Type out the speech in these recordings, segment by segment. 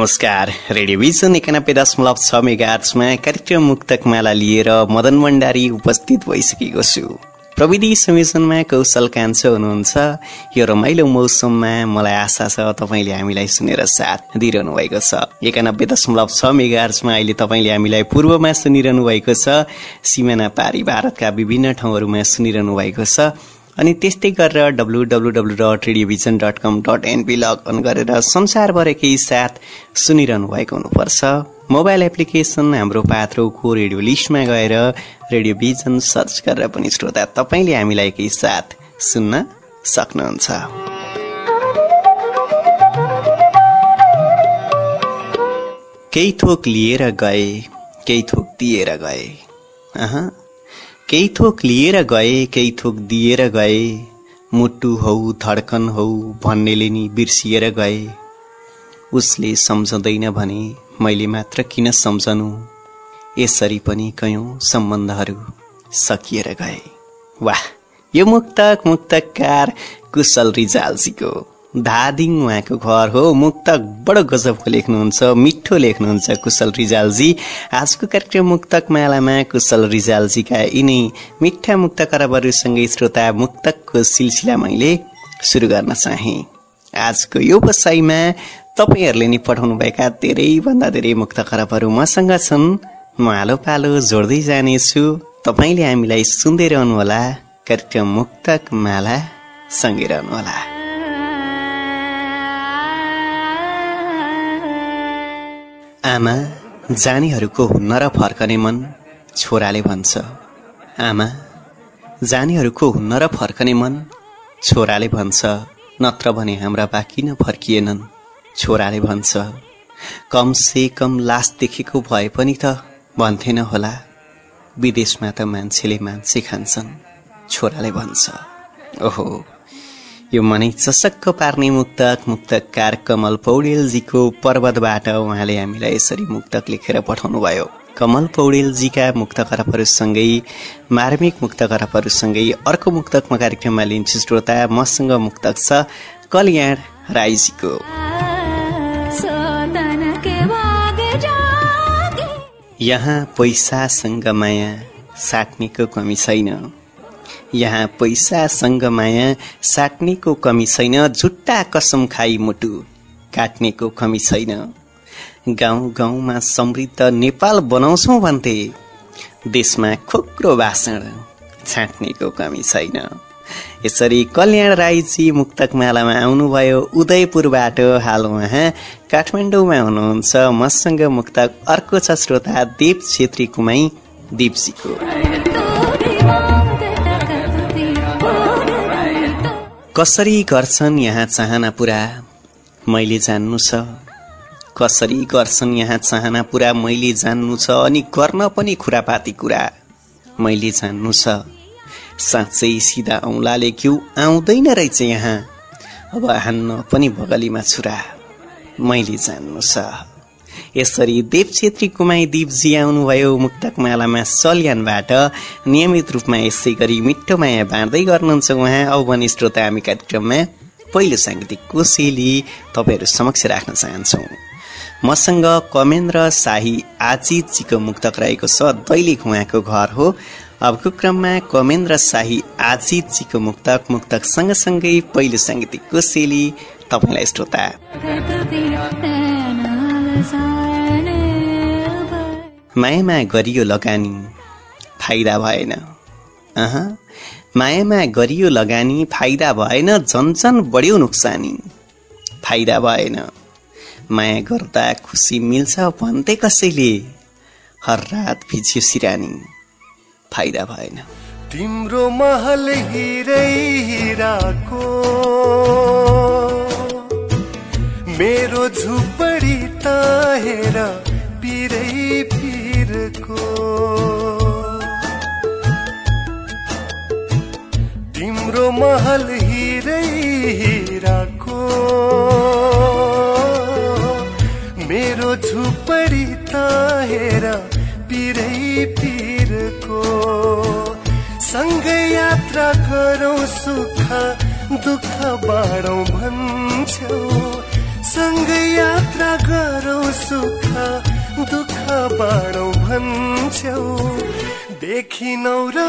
नमस्कार रेडियोभिजन एकानब्बे दशमलव छ मेगार्चमा कार्यक्रम मुक्तक माला लिएर मदन भण्डारी उपस्थित भइसकेको छु। प्रविधि संयोजनमा कौशल कान्छो हुनुहुन्छ। यो रमाइलो मौसममा मलाई आशा छ तपाईँले हामीलाई सुनेर साथ दिइरहनु भएको छ। एकानब्बे दशमलव छ मेगार्चमा अहिले तपाईँले हामीलाई पूर्वमा सुनिरहनु भएको छ। सिमाना पारी भारतका विभिन्न ठाउँहरूमा सुनिरहनु भएको छ। अनि त्यस्तै गरेर W W W dot radiovision dot com dot NP log in गरेर संसारभरकै साथ सुनिरहनु भएको हुनुपर्छ। मोबाइल एप्लिकेसन हाम्रो पात्रोको रेडियो लिस्टमा गएर रेडियोभिजन सर्च गरेर पनि श्रोता तपाईँले हामीलाई केही साथ सुन्न सक्नुहुन्छ। केही थोक लिएर गए केही थोक दिएर गए। केही थोक लिएर गए केही थोक दिएर गए। मुटु हौ धड्कन हौ भन्नेले नि बिर्सिएर गए। उसले सम्झँदैन भने मैले मात्र किन सम्झनु? यसरी पनि कयौं सम्बन्धहरू सकिएर गए। वाह यो मुक्तक मुक्तकार कुशल रिजालजीको धादिङ उहाँको घर हो। मुक्तक बडो गजबको लेख्नुहुन्छ मिठो लेख्नुहुन्छ कुशल रिजालजी। आजको कार्यक्रम मुक्तक मालामा कुशल रिजालजीका यिनै मिठा मुक्त करबहरूसँगै श्रोता मुक्तकको सिलसिला मैले सुरु गर्न चाहे। आजको यो बसाइमा तपाईँहरूले नि पठाउनुभएका धेरैभन्दा धेरै मुक्त खराबहरू मसँग छन्। म आलो पालो जोड्दै जानेछु। तपाईँले हामीलाई सुन्दै रहनुहोला। कार्यक्रम मुक्तक माला सँगै रहनुहोला। आमा जानेहरूको हुन्न र फर्कने मन छोराले भन्छ। आमा जानेहरूको हुन्न र फर्कने मन छोराले भन्छ। नत्र भने हाम्रा बाँकी न फर्किएनन् छोराले भन्छ। कम से कम लास देखेको भए पनि त भन्थेन होला विदेशमा त मान्छेले मान्छे खान्छन् छोराले भन्छ। ओहो। यो मनै चसक्क पार्ने मुक्तक मुक्तकार कमल पौडेलजीको पर्वतबाट उहाँले हामीलाई यसरी मुक्तक लेखेर पठाउनु भयो कमल पौडेलजीका मुक्त खराबहरूसँगै मार्मिक मुक्त खराबहरूसँगै अर्को मुक्तक म कार्यक्रममा लिन्छु श्रोता मसँग मुक्तक छ कल्याण राईजीको। यहाँ पैसासँग माया साट्नेको कमी छैन। यहाँ पैसासँग माया साट्नेको कमी छैन झुट्टा कसम खाई मुटु। काट्नेको कमी छैन। गाउँ गाउँमा समृद्ध नेपाल बनाउँछौ भन्थे। देशमा खोक्रो भाषण छाट्नेको कमी छैन। यसरी कल्याण राईजी मुक्तक मालामा आउनुभयो उदयपुरबाट हाल उहाँ काठमाडौँमा हुनुहुन्छ। मसँग मुक्तक अर्को छ श्रोता देव छेत्री कुमाई दिपजीको कसरी गर्छन् यहाँ चाहना पुरा मैले जान्नु छ। कसरी गर्छन् यहाँ चाहना पुरा मैले जान्नु छ अनि गर्न पनि खुरापाती कुरा। मैले जान्नु छ। साँच्चै सिधा औँलाले क्यु आउँदैन रहेछ यहाँ। अब हान्न पनि बगलीमा छुरा। मैले जान्नु छ। यसरी देव छेत्री कुमाई दिपजी आउनुभयो मुक्तक मालामा सल्यानबाट। नियमित रूपमा यसै गरी मिठो माया बाँड्दै गर्नुहुन्छ उहाँ। औ भने श्रोता हामी कार्यक्रममा पहिलो साङ्गीतिक कोसेली तपाईँहरू समक्ष राख्न चाहन्छौँ। मसँग कमेन्द्र शाही आजितजीको मुक्तक रहेको छ। दैलेख उहाँको घर हो। अबको क्रममा कमेन्द्र शाही आजितजीको मुक्तक। मुक्तक सँगसँगै पहिलो साङ्गीतिक कोसेली तपाईँलाई श्रोता। मायामा गरियो लगानी फाइदा भएन। अह मायामा गरियो लगानी फाइदा भएन झन्झन बढ्यो नोक्सानी फाइदा भएन। माया गर्दा खुसी मिल्छ भन्थे कसैले हर रात भिज्यो सिरानी फाइदा भएन। तिम्रो महल हिरै हिराको मेरो झुपडी त हेर पिरै तिम्रो महल हिरै हिराको। मेरो झुपडी त हेर पिरै पिरको। सँगै यात्रा गरौँ सुख दुःख बाँडौँ भन्छौ। सँगै यात्रा गरौँ सुख दुःख बाँडौँ देखिनौ र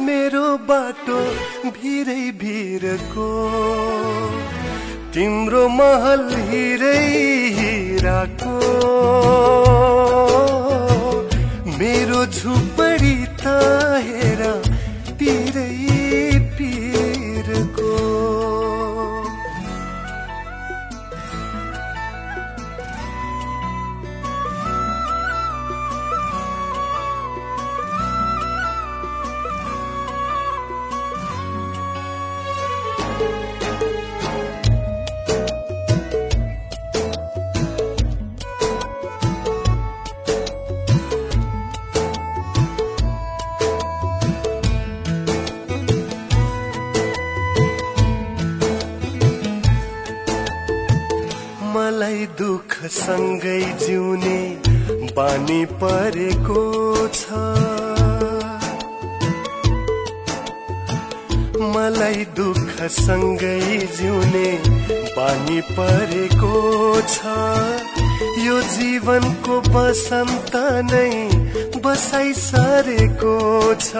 मेरो बाटो भिरै भिरको। तिम्रो महल हिरै हिराको। मेरो झुपडी त हेर मलाई दुःख सँगै जिउने बानी परेको छ। मलाई दुःख सँगै जिउने बानी परेको छ। यो जीवनको बसन्त नै बसाइ सरेको छ।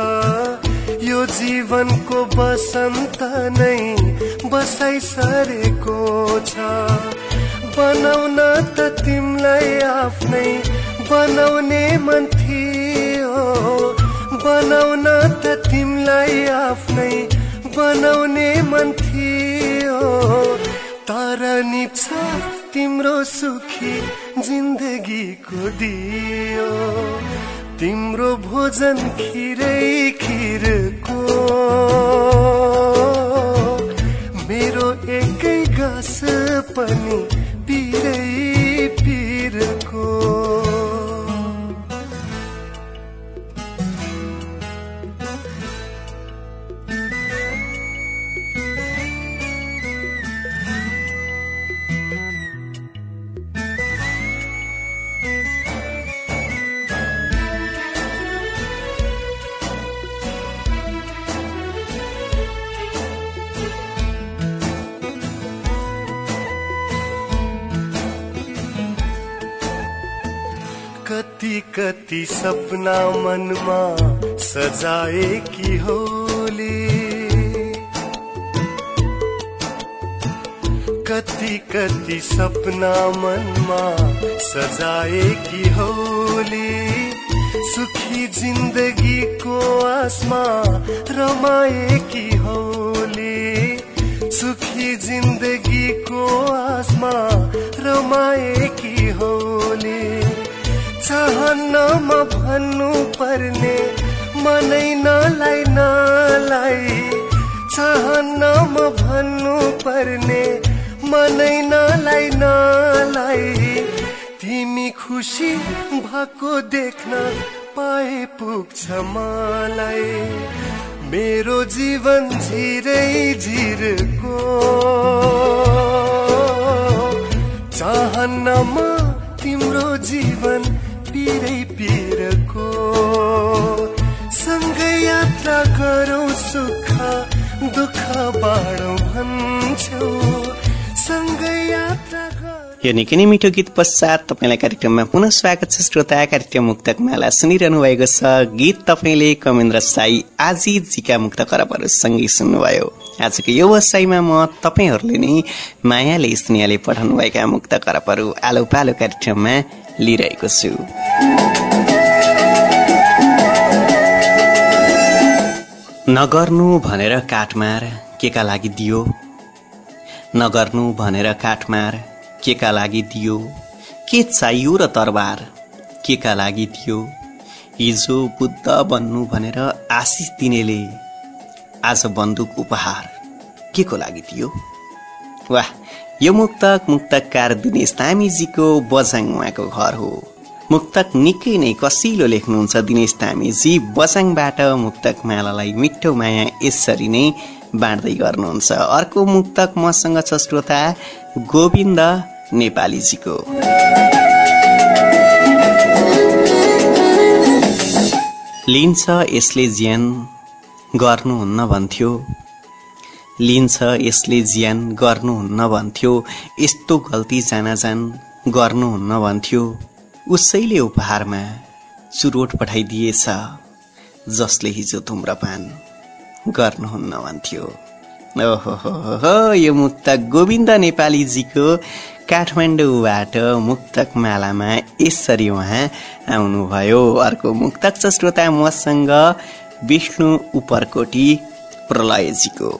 यो जीवनको बसन्त नै बसाइ सरेको छ। बनाउन त तिमीलाई आफ्नै बनाउने मन थियो। बनाउन त तिमीलाई आफ्नै बनाउने मन थियो। तर निप्छ तिम्रो सुखी जिन्दगीको दियो। तिम्रो भोजन खिरै खिरको। मेरो एकै गाँस पनि पिरै पिरको कति कति सपना मनमा सजाए की होली। कति कति सपना मनमा सजाए की होली। सुखी जिंदगी को आसमा रमाए की होली। सुखी जिंदगी को आसमा रमाए की होली। चाहन्नमा भन्नु पर्ने मनै नलाई नलाई। भन्नु पर्ने मनै नलाई नलाई। तिमी खुसी भएको देख्न पाए पुग्छ मलाई। मेरो जीवन झिरै झिरको। चाहन्नमा तिम्रो जीवन पिरै पिरको। सँगै यात्रा गरौँ सुख दुःख बाँडौँ भन्छौ। सँगै यात्रा यो निकै नै मिठो गीत पश्चात तपाईँलाई कार्यक्रममा पुनः स्वागत छ श्रोता कार्यक्रम मुक्तक माला सुनिरहनु भएको छ। गीत तपाईँले कमेन्द्र साई आजीजीका मुक्त खराबहरूसँगै सुन्नुभयो। आजको यो वसाईमा म तपाईँहरूले नै मायाले स्नेहले पठाउनुभएका मुक्त खराबहरू आलो पालो कार्यक्रममा लिइरहेको छु। नगर्नु भनेर काठमार केका लागि दियो? नगर्नु भनेर काठमार केका लागि दियो? के चाहियो र तरबार केका लागि दियो? हिजो बुद्ध बन्नु भनेर आशिष दिनेले आज बन्दुक उपहार के को लागि दियो? वाह! यो मुक्तक मुक्तकार दिनेश तामीजीको बजाङ उहाँको घर हो। मुक्तक निकै नै कसिलो लेख्नुहुन्छ दिनेश तामीजी। बजाङबाट मुक्तक मालालाई मिठो माया यसरी नै बाँड्दै गर्नुहुन्छ। अर्को मुक्तक मसँग छ श्रोता गोविन्द नेपालीजीको। लिन्छ यसले ज्यान गर्नुहुन्न भन्थ्यो। लिन्छ यसले ज्यान गर्नुहुन्न भन्थ्यो यस्तो गल्ती जान गर्नुहुन्न भन्थ्यो उसैले उपहारमा चुरोट पठाइदिएछ जसले हिजो धुम्रपान गर्नुहुन्न भन्थ्यो ओहो यो मुक्तक गोविन्द नेपालीजीको काठमाडौँबाट मुक्तक मालामा यसरी उहाँ आउनुभयो। अर्को मुक्तक छ श्रोता मसँग विष्णु उपरकोटी प्रलयजीको।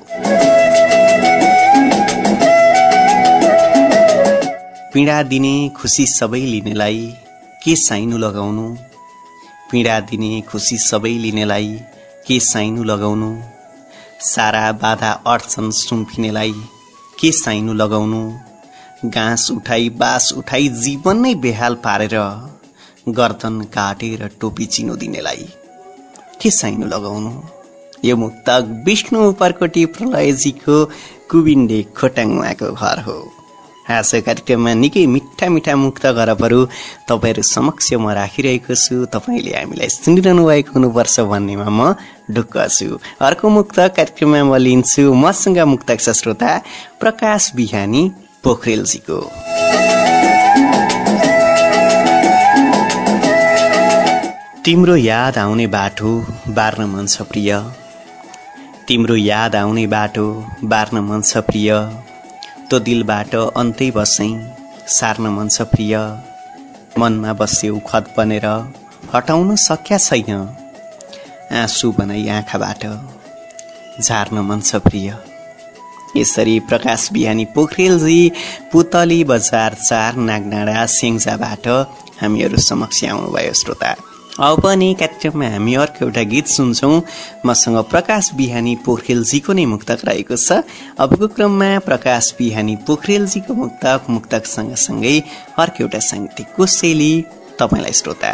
पीडा दिने खुसी सबै लिनेलाई के साइनु लगाउनु? पीडा दिने खुसी सबै लिनेलाई के साइनु लगाउनु? सारा बाधा अड्छन् सुम्फिनेलाई के साइनु लगाउनु? घाँस उठाई बास उठाई जीवन नै बेहाल पारेर गर्दन काटेर टोपी चिनो दिनेलाई के साइनु लगाउनु? यो मुक्तक विष्णु उपरकोटी प्रलयजीको कुविन्डे खोटाङ घर हो। आज कार्यक्रममा निकै मिठा मिठा मुक्त गरबहरू तपाईँहरू समक्ष म राखिरहेको छु। तपाईँले हामीलाई सुनिरहनु भएको हुनुपर्छ भन्नेमा म ढुक्क छु। अर्को मुक्त कार्यक्रममा म लिन्छु मसँग मुक्त श्रोता प्रकाश बिहानी पोखरेलजीको। तिम्रो याद आउने बाटो बार्न मन छ प्रिय। तिम्रो याद आउने बाटो बार्न मन छ प्रिय। तो दिलबाट अन्तै बसै सार्न मन छ प्रिय। मनमा बस्यो खत बनेर हटाउन सक्या छैन। आँसु बनाई आँखाबाट झार्न मन छ प्रिय। यसरी प्रकाश बिहानी पोखरेलजी पुतली बजार चार नागडाँडा सेङ्जाबाट हामीहरू समक्ष आउनुभयो श्रोता। अब पनि कार्यक्रममा हामी अर्को एउटा गीत सुन्छौँ। मसँग प्रकाश बिहानी पोखरेलजीको नै मुक्तक रहेको छ। अबको क्रममा प्रकाश बिहानी पोखरेलजीको मुक्तक मुक्तक सँगसँगै अर्को एउटा साङ्गीतिक कोसेली तपाईँलाई श्रोता।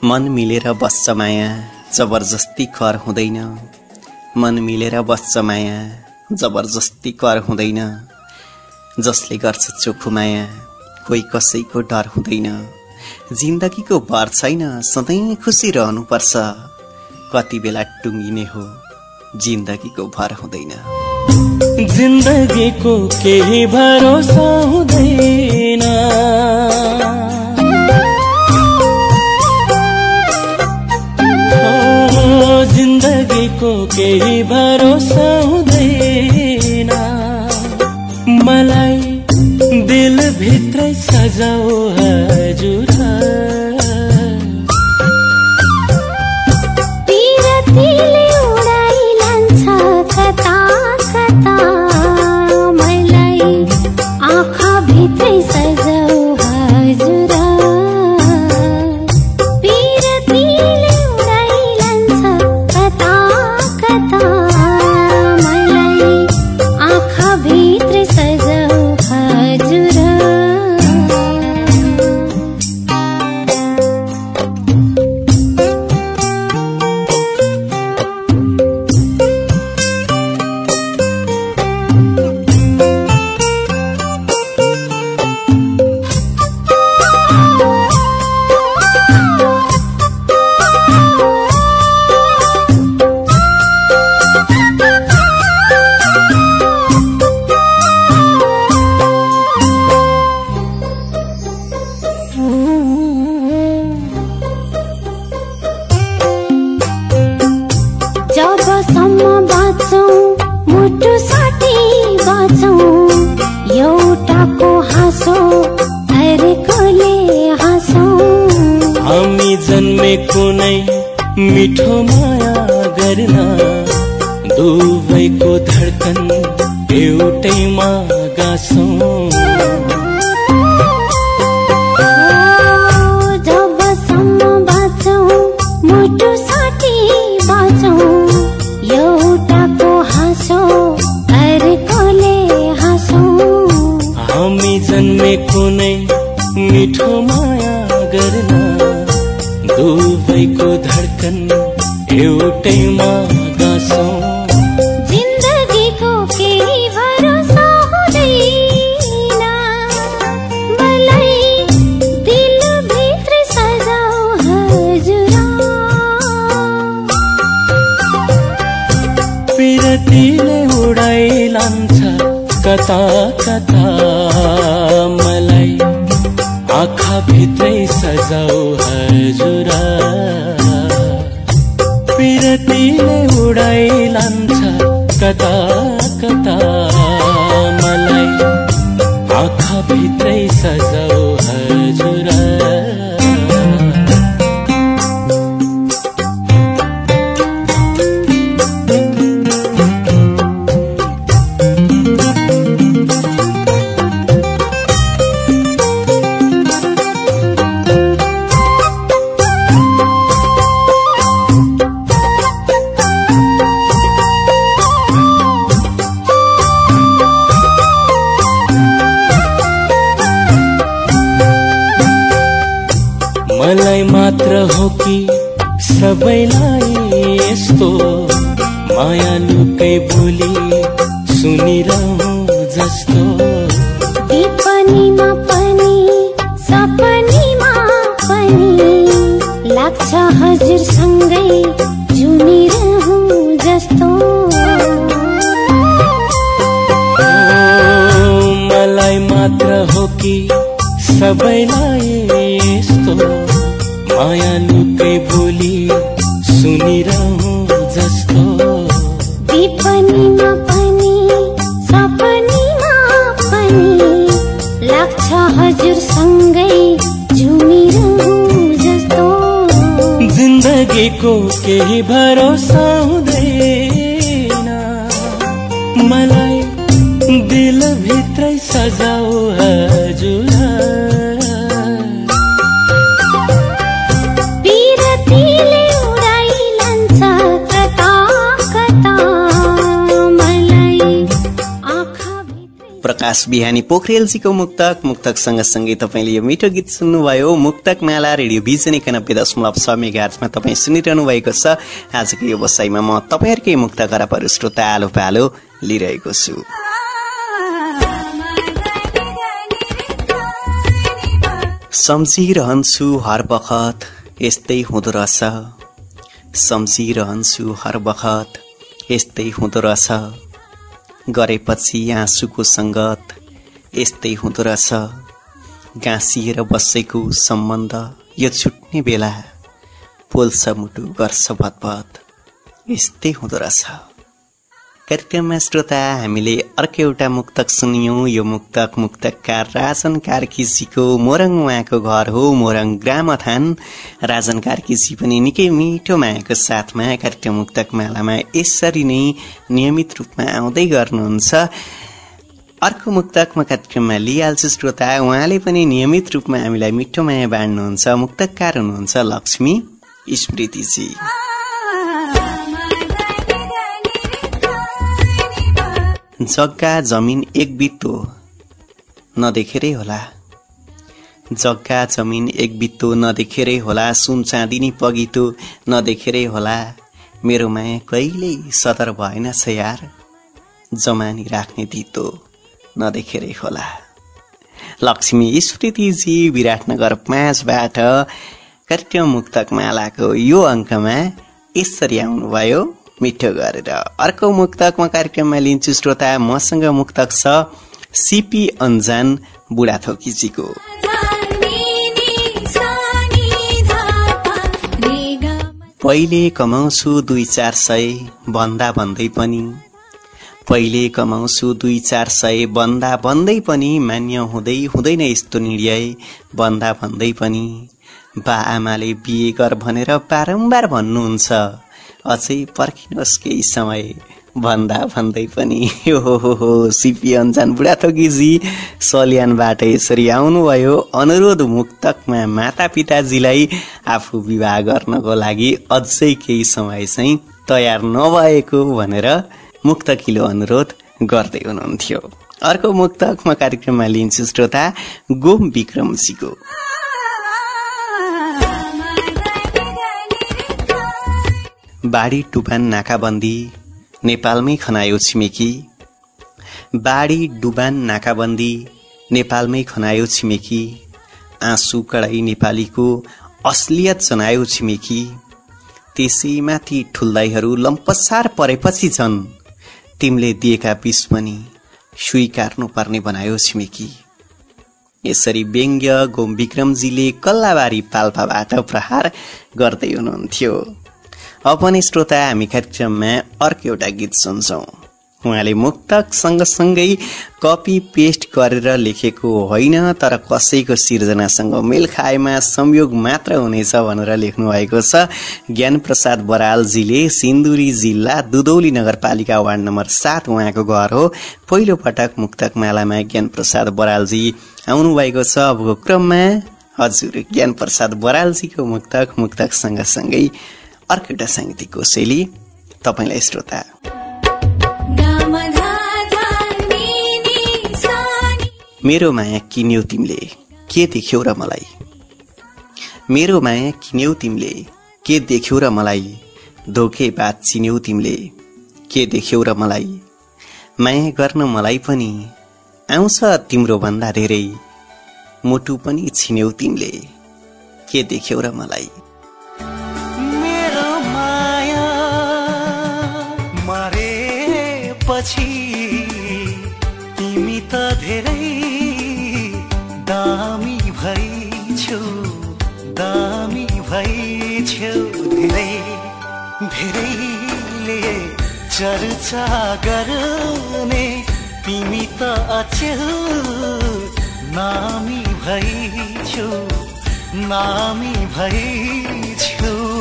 मन मिलेर बस्छ माया जबरजस्ती कर हुँदैन। मन मिलेर बस्छ माया जबरजस्ती कर हुँदैन। जसले गर्छ चोखो माया कोही कसैको डर हुँदैन। जिन्दगीको भर छैन सधैँ खुसी रहनुपर्छ। कति बेला टुङ्गिने हो जिन्दगीको भर हुँदैन। जिन्दगीको केही भरोसा हुँदैन। जिन्दगीको केही भरोसा हुँदैन। मलाई भित्रै सजाऊ कुनै मिठो माया गर्न दुवैको धडकन एउटैमा गाँसौँ कता कता भित्रै सजाउ हजुर। पिरतीले उडाइ लान्छ कता माया लुकै बोली सुनिरहँ जस्तो। टिप्पणीमा पनि सपनीमा पनि लाग्छ हजुरसँगै जुनिरहँ जस्तो। मलाई मात्र हो कि सबैलाई यस्तो। माया लुकै बोली सुनिरहँ जस्तो। जिन्दगीको केही भरोसा। प्रकाश बिहानी पोखरेलजीको मुक्तक मुक्तक सँगसँगै तपाईँले यो मिठो गीत सुन्नुभयो। मुक्तक माला रेडियो भिजन एकानब्बे दशमलव छ मेगार्चमा तपाईँ सुनिरहनु भएको छ। आजको यो बसाइमा म तपाईँहरूकै मुक्त खराबहरू श्रोता आलो पालो लिइरहेको छु। सम्झिरहन्छु हर बखत यस्तै हुँदो रहेछ। सम्झिरहन्छु हर बखत यस्तै हुँदो रहेछ। गरेपछि आँसुको सङ्गत यस्तै हुँदो रहेछ। गाँसिएर बसेको सम्बन्ध यो छुट्ने बेला पोल्छ मुटु गर्छ भतभत। यस्तै हुँदो रहेछ। कार्यक्रममा श्रोता हामीले अर्को एउटा मुक्तक सुन्यौं। यो मुक्तक मुक्तकार राजन कार्कीजीको मोरङ उहाँको घर हो मोरङ ग्रामथान राजन कार्कीजी पनि निकै मिठो मायाको साथमा कार्यक्रम मुक्तक मालामा यसरी नै नियमित रूपमा आउँदै गर्नुहुन्छ। अर्को मुक्तक म कार्यक्रममा लिइहाल्छु श्रोता उहाँले पनि नियमित रूपमा हामीलाई मिठो माया बाँड्नुहुन्छ मुक्तकार हुनुहुन्छ लक्ष्मी स्मृतिजी। जग्गा जमिन एक बित्तो नदेखेरै होला। जग्गा जमिन एक बित्तो नदेखेरै होला। सुन चाँदिनी पगितो नदेखेरै होला। मेरो माया कहिल्यै सदर भएन छ यार। जमानी राख्ने दितो नदेखेरै होला। लक्ष्मी स्मृतिजी विराटनगर पाँचबाट कार्यक्रम मुक्तक मालाको यो अङ्कमा यसरी आउनुभयो। मिठो गरेर। अर्को मुक्तक म कार्यक्रममा लिन्छु श्रोता मसँग मुक्तक छ सिपी अन्जान बुढाथोकीजीको। पहिले कमाउँछु दुई चार सय भन्दा भन्दै पनि। पहिले कमाउँछु दुई चार सय भन्दा भन्दै पनि। मान्य हुँदै हुँदैन यस्तो निर्णय भन्दा भन्दै पनि। बा आमाले बिहे गर भनेर बारम्बार भन्नुहुन्छ। अझै पर्खिनुहोस् केही समय। भन्दा भन्दै पनि हो हो हो सिपी अन्जान बुढाथोकीजी सल्यानबाट यसरी आउनुभयो। अनुरोध मुक्तकमा माता पिताजीलाई आफू विवाह गर्नको लागि अझै केही समय चाहिँ तयार नभएको भनेर मुक्तकिलो अनुरोध गर्दै हुनुहुन्थ्यो। अर्को मुक्तक म कार्यक्रममा लिन्छु श्रोता गोम विक्रमजीको। बाढी टुपान नाकाबन्दी नेपालमै खनायो छिमेकी। बाढी डुबान नाकाबन्दी नेपालमै खनायो छिमेकी। आँसु कडाई नेपालीको असलियत जनायो छिमेकी। त्यसैमाथि ठुल्दाईहरू लम्पसार परेपछि छन् तिमीले दिएका विष पनि स्वीकार्नु पर्ने बनायो छिमेकी। यसरी व्यङ्ग्य गोम विक्रमजीले कल्लाबारी पाल्पाबाट प्रहार गर्दै हुनुहुन्थ्यो। अब पनि श्रोता हामी कार्यक्रममा अर्को एउटा गीत सुन्छौँ। उहाँले मुक्तक सँगसँगै कपी पेस्ट गरेर लेखेको होइन तर कसैको सिर्जनासँग मेल खाएमा संयोग मात्र हुनेछ भनेर लेख्नु भएको छ। ज्ञान प्रसाद बरालजीले सिन्धुरी जिल्ला दुदौली नगरपालिका वार्ड नम्बर सात उहाँको घर हो। पहिलो पटक मुक्तक मालामा ज्ञान प्रसाद बरालजी आउनुभएको छ। अबको क्रममा? हजुर ज्ञान प्रसाद बरालजीको मुक्तक मुक्तक सँगसँगै अर्को एउटा साङ्गीतिक शैली तपाईँलाई श्रोता। मेरो माया किन्यौ तिमीले के देख्यौ र मलाई? मेरो माया किन्यौ तिमीले के देख्यौ र मलाई? धोके बात चिन्यौ तिमीले के देख्यौ र मलाई? माया गर्न मलाई पनि आउँछ तिम्रो भन्दा धेरै। मुटु पनि छिन्यौ तिमीले के देख्यौ र मलाई? मरेपछि तिमी त धेरै दामी भइछौ दामी भइछौ धेरै। धेरैले चर्चा गर्ने तिमी त अचेल नामी भइछौ नामी भइछौ। आफ्नाले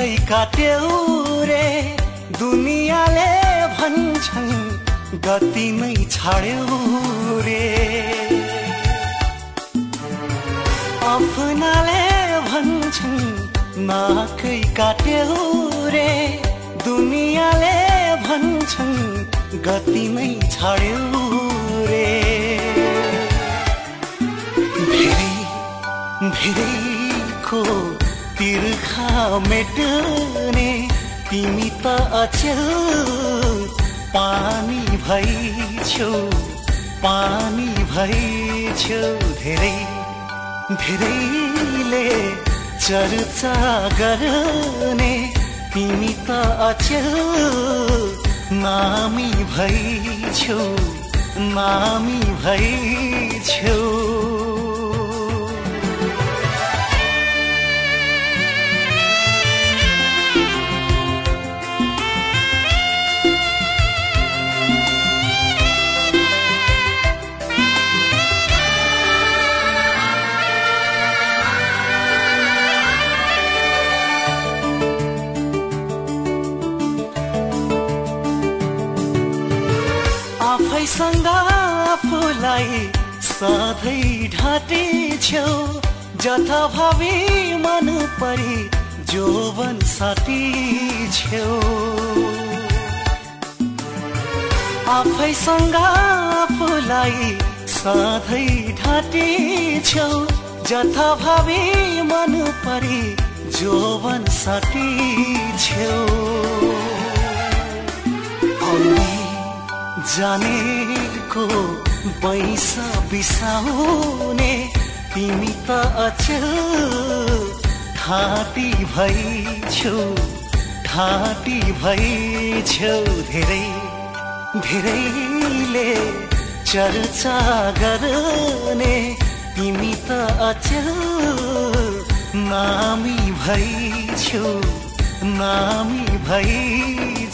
नाकै काट्यौ रे दुनियाँले भन्छन् गति नै छाड्यौ रे। आफ्नाले भन्छन् नाकै काट्यौ रे। दुनियाँले भन्छन् गति नै छाड्यौ रे। धेरै धेरैको तिर्खा मेट्ने तिमी त अचेल। पानी भइछौ पानी भइछौ धेरै धेरैले चर्चा गर्ने तिमी त अचेल। नामी भइछौ नामी भइछौ आफैसँग आफूलाई सधैँ ढाँटे छेउ जथाभावी मन परी जोवन साथी छेउ आफैसँग आफूलाई सधैँ ढाँटे छेउ जथाभावी मन परी जोवन साथी छेउ जानेको पैसा बिसाउने तिमी त अचल। थाती भई छौ थाती भई छौ धेरै धेरैले चर्चा गर्ने तिमी त अचल। नामी भई छौ नामी भई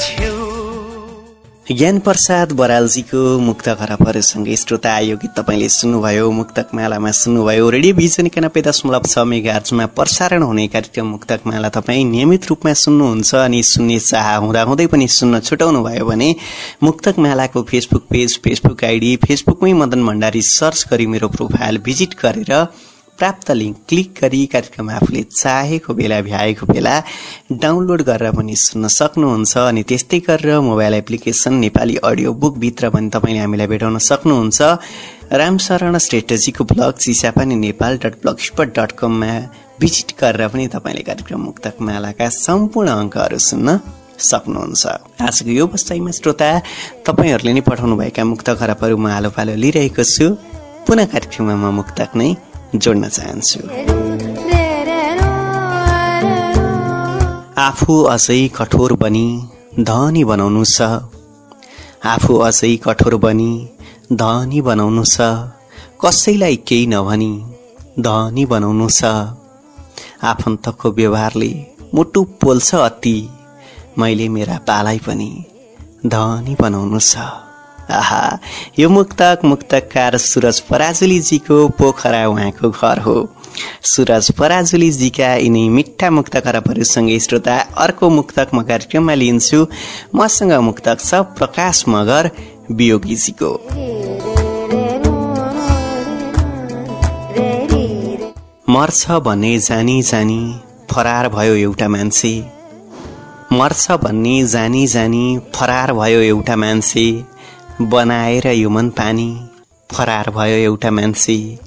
ज्ञान प्रसाद बरालजीको मुक्त खराबहरूसँगै श्रोता यो गीत तपाईँले सुन्नुभयो मुक्तक मालामा सुन्नुभयो। रेडियो भिजन एकानब्बे दशमलव छ मेगार्चमा प्रसारण हुने कार्यक्रम मुक्तक माला तपाईँ नियमित रूपमा सुन्नुहुन्छ अनि सुन्ने चाह हुँदाहुँदै पनि सुन्न छुटाउनु भयो भने मुक्तक मालाको फेसबुक पेज फेसबुक आइडी फेसबुकमै मदन भण्डारी सर्च गरी मेरो प्रोफाइल भिजिट गरेर प्राप्त लिङ्क क्लिक गरी कार्यक्रम आफूले चाहेको बेला भ्याएको बेला डाउनलोड गरेर पनि सुन्न सक्नुहुन्छ अनि त्यस्तै गरेर मोबाइल एप्लिकेसन नेपाली अडियो बुकभित्र पनि तपाईँले हामीलाई भेटाउन सक्नुहुन्छ। Ramsharan श्रेष्ठजीको blog Chisapani Nepal dot blog spot dot कममा भिजिट गरेर पनि तपाईँले कार्यक्रम मुक्तक मालाका सम्पूर्ण अङ्कहरू सुन्न सक्नुहुन्छ। आजको यो बस्ताइमा श्रोता तपाईँहरूले नै पठाउनुभएका मुक्त खराबहरू म आलो पालो लिइरहेको छु। पुनः कार्यक्रममा म मुक्तक नै जोड्न चाहन्छु। आफू अझै कठोर बनी धनी बनाउनु छ। आफू अझै कठोर बनी धनी बनाउनु छ। कसैलाई केही नभनी धनी बनाउनु छ। आफन्तको व्यवहारले मुटु पोल्छ अति। मैले मेरा पालाई पनि धनी बनाउनु छ। आहा यो मुक्तक मुक्तकार सुरज पराजुलीजीको पोखरा उहाँको घर हो। सुरज पराजुलीजीका यिनै मिठा मुक्त खराबहरूसँगै श्रोता अर्को मुक्तक म कार्यक्रममा लिन्छु। मसँग मुक्तक छ प्रकाश मगर वियोगीजीको। मर्छ भन्ने जानी जानी फरार भयो एउटा मान्छे। मर्छ भन्ने जानी जानी फरार भयो एउटा मान्छे। बनाएर यो मन पानी। फरार भयो एउटा मान्छे।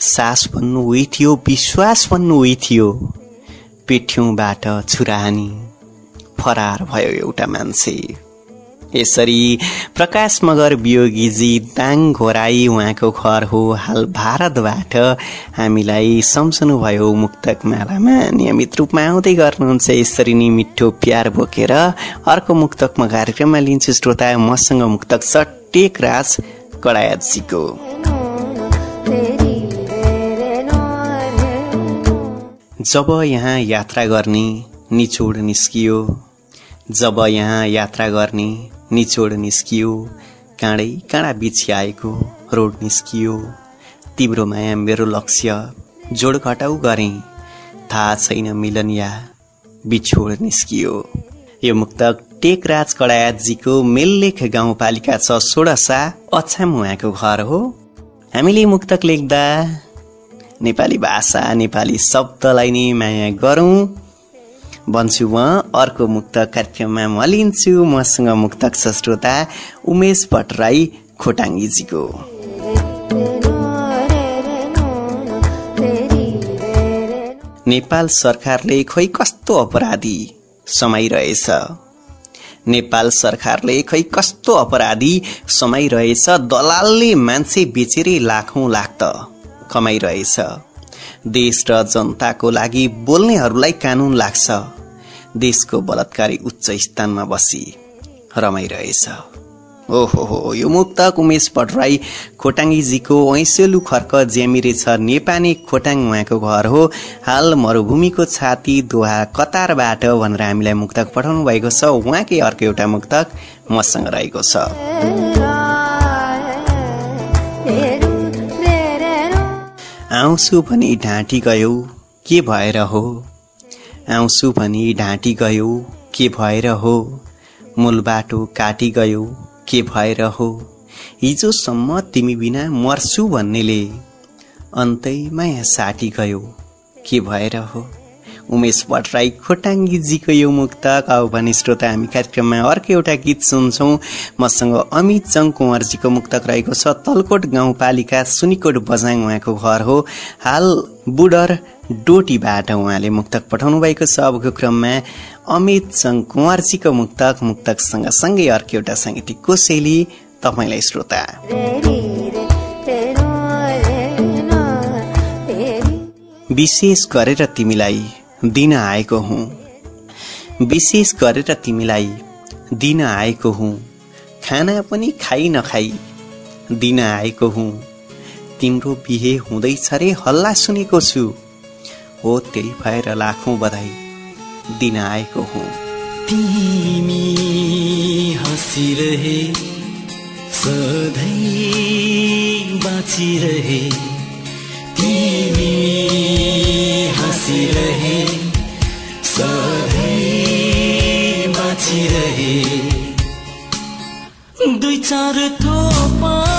सास भन्नु उही थियो विश्वास भन्नु उही थियो पिठ्यौँबाट छुरानी। फरार भयो एउटा मान्छे। यसरी प्रकाश मगर वियोगीजी दाङ घोराई उहाँको घर हो हाल भारतबाट। हामीलाई सम्झनुभयो मुक्तक मालामा। नियमित रूपमा आउँदै गर्नुहुन्छ यसरी नै मिठो प्यार बोकेर। अर्को मुक्तक म कार्यक्रममा लिन्छु श्रोता मसँग मुक्तक छ टेकराज कडायाजीको जब यहाँ यात्रा गर्ने निचोड निस्कियो। जब यहाँ यात्रा गर्ने निचोड निस्कियो काँडै काँडा बिछ्याएको रोड निस्कियो। तिम्रो माया मेरो लक्ष्य जोड घटाउ गरे। थाहा छैन मिलन या बिछोड निस्कियो। यो मुक्तक टेकराज कडायातजीको मेललेख गाउँपालिका छ सोडसा अछाम उहाँको घर हो। हामीले मुक्तक लेख्दा नेपाली भाषा नेपाली शब्दलाई नै माया गरौँ। भन्छु म। अर्को मुक्त कार्यक्रममा म लिन्छु। मसँग मुक्तक छ श्रोता उमेश भट्टराई खोटाङ्गीजीको नेपाल सरकारले खोइ कस्तो अपराधी समाइरहेछ? नेपाल सरकारले खै कस्तो अपराधी समाइरहेछ? दलालले मान्छे बेचेरै लाखौं लाख त कमाइरहेछ। देश र जनताको लागि बोल्नेहरूलाई कानून लाग्छ। देशको बलात्कारी उच्च स्थानमा बसी रमाइरहेछ। ओहो हो यो मुक्तक उमेश भट्टराई खोटाङ्गीजीको ऐसेलु खर्क ज्यामिरे छ नेपानी खोटाङ उहाँको घर हो। हाल मरूभूमिको छाती दोहा कतारबाट भनेर हामीलाई मुक्तक पठाउनु भएको छ। उहाँकै अर्को एउटा मुक्तक मसँग रहेको छ। आउँछु भनी ढाँटी गयो के भएर हो? आउँछु भनी ढाँटी गयो के भएर हो? मूल बाटो काटी गयो के भएर हो? हिजोसम्म तिमी बिना मर्छु भन्नेले अन्तै माया साटी गयो के भएर हो? उमेश भट्टराई खोटाङ्गीजीको यो मुक्त आऊ भने श्रोता हामी कार्यक्रममा अर्को एउटा गीत सुन्छौँ। मसँग अमित जङ कुँवरजीको मुक्तक रहेको छ तलकोट गाउँपालिका सुनिकोट बजाङ उहाँको घर हो। हाल बुडर डोटीबाट उहाँले मुक्तक पठाउनु भएको छ। अबको क्रममा अमित सङ्घ कुँवरजीको मुक्तक मुक्तक सँगसँगै अर्को एउटा साङ्गीतिक कोसेली तपाईँलाई श्रोता। विशेष गरेर तिमीलाई दिन आएको हुँ। विशेष गरेर तिमीलाई दिन आएको हुँ। खाना पनि खाइ नखाई दिन आएको हुँ। तिम्रो बिहे हुँदैछ रे हल्ला सुनेको छु। हो त्यही भएर लाखौँ बधाई दिन आएको हुँ। तिमी हँसिरहे सधैँ बाँचिरहे। तिमी हँसिरहे सधैँ बाँचिरहे। दुई चार थोप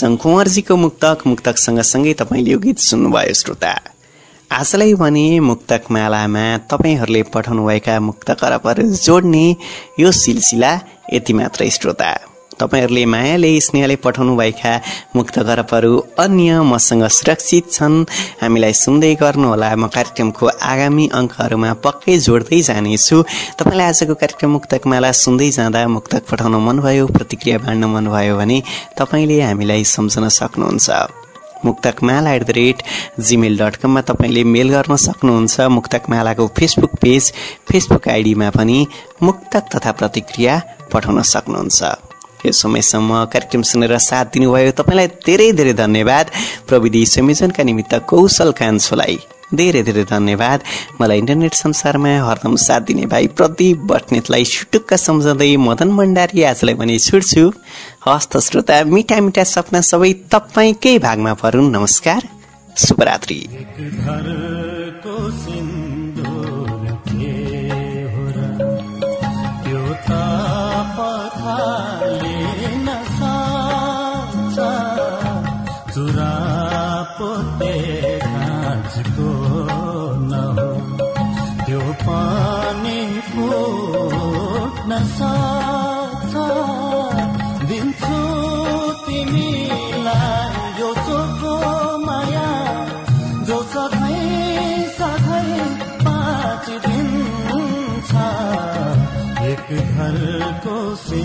अमित सङ्कुवरजीको मुक्तक मुक्तक सँगसँगै तपाईँले यो गीत सुन्नुभयो श्रोता। आजलाई भने मुक्तक मालामा तपाईँहरूले पठाउनुभएका मुक्त करपहरू जोड्ने यो सिलसिला यति मात्रै श्रोता। तपाईँहरूले मायाले स्नेहले पठाउनुभएका मुक्त करपहरू अन्य मसँग सुरक्षित छन्। हामीलाई सुन्दै गर्नुहोला। म कार्यक्रमको आगामी अङ्कहरूमा पक्कै जोड्दै जानेछु। तपाईँलाई आजको कार्यक्रम मुक्तक माला सुन्दै जाँदा मुक्तक पठाउन मनभयो प्रतिक्रिया बाँड्न मनभयो भने तपाईँले हामीलाई सम्झन सक्नुहुन्छ। Muktakmala at the rate Gmail dot कममा तपाईँले मेल गर्न सक्नुहुन्छ। मुक्तकमालाको फेसबुक पेज फेसबुक आइडीमा पनि मुक्तक तथा प्रतिक्रिया पठाउन सक्नुहुन्छ। यो समयसम्म कार्यक्रम सुनेर साथ दिनुभयो। तपाईँलाई धेरै धेरै धन्यवाद। प्रविधि संयोजनका निमित्त कौशल कान्छोलाई धेरै धेरै धन्यवाद। मलाई इन्टरनेट संसारमा हरदम साथ दिने भाइ प्रदीप बस्नेतलाई छुटुक्क सम्झँदै मदन भण्डारी आजलाई भने छुट्छु। हस्त श्रोता मिठा मिठा सपना सबै तपाईँकै भागमा परुन् नमस्कार। शुभरात्री। था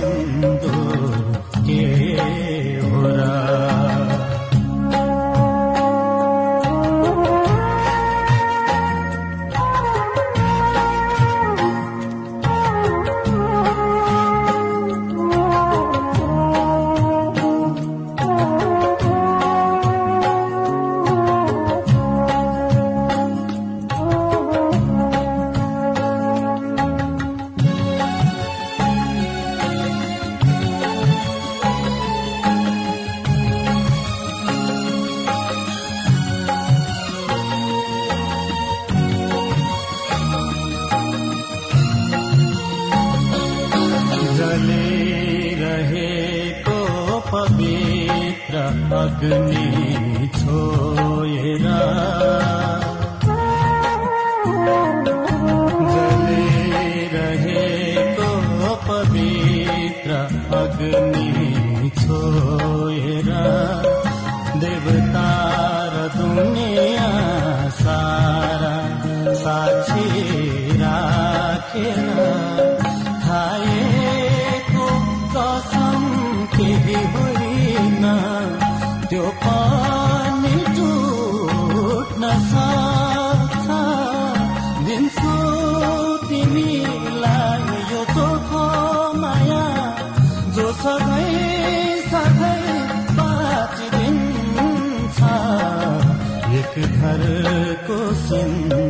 Mm-hmm. को